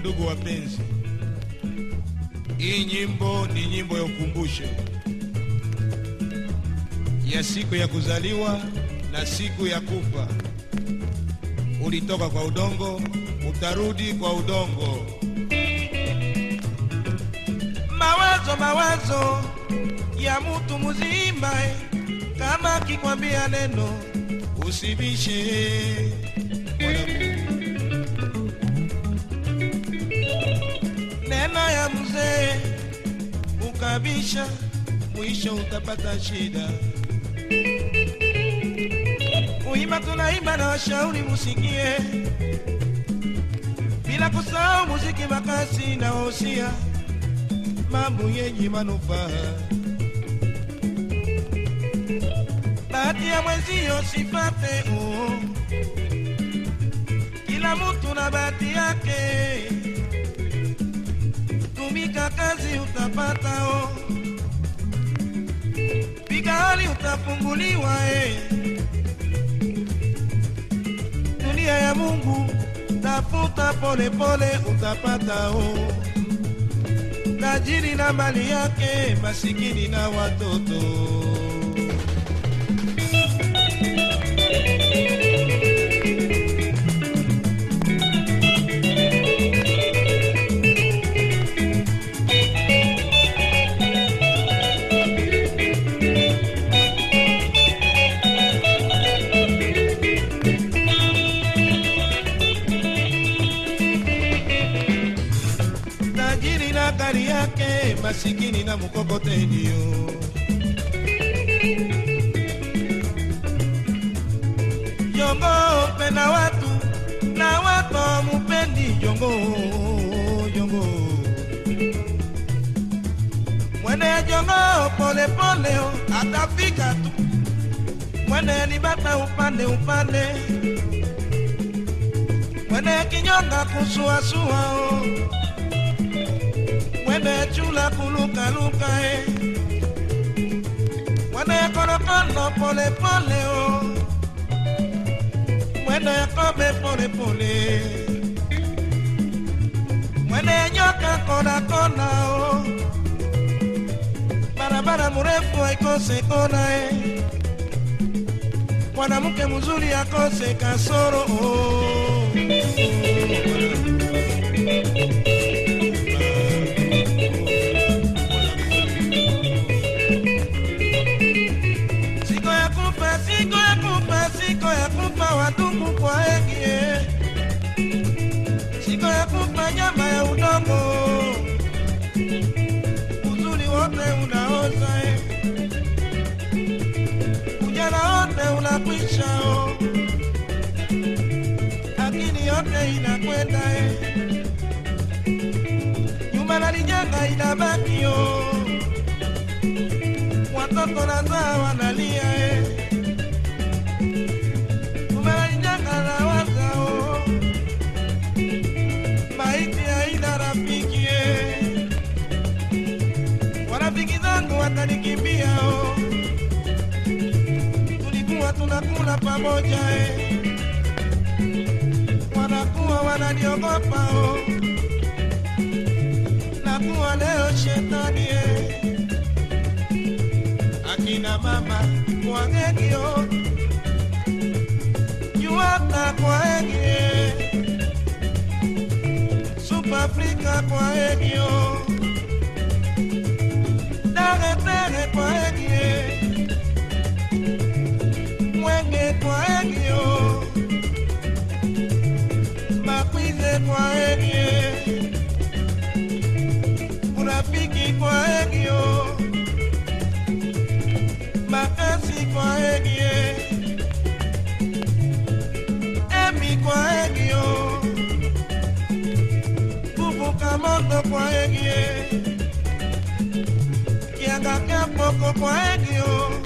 Ndugu wapenzi, hii nyimbo ni nyimbo ya ukumbusho ya siku ya kuzaliwa na siku ya kufa. Ulitoka kwa udongo, utarudi kwa udongo. mawazo mawazo ya mutu muzima eh, kama kikwambia neno Usibishe ukabisha, mwisho utapata shida. kuimba tunaimba na washauri musikie bila kusahau muziki makasi na wosia Mambo yenye manufaa bahati ya mwenzio sipate oh. kila mutu na bahati yake tumika kazi utapata o, pika hali utafunguliwa e. dunia ya mungu tafuta polepole utapata o, tajiri na mali yake masikini na watoto. Masikini na mkokotenio. jongo penda watu na watu mupendi jongo jongo mwene jongo pole atafika tu mwene libata upande upande mwene kinyonga kusuasua oh. Mwene chula kulukaluka eh. mwene konokono pole pole oh mwene kobe pole pole mwene nyoka kona kona o barabara murefu aikose kona e mwanamke mzuri akose kasoro oh. Ya kufa, nyama ya udongo, uzuri wote unaoza eh. Ujana wote unakwisha oh. Akili yote inakwenda eh. Nyuma na lijanga inabaki oh watoto nazaa wanalia pamoja eh. Wanakuwa wananiogopa oh. Nakuwa leo shetani eh akina mama yuata Africa kwa kwaegio dagetere popo egio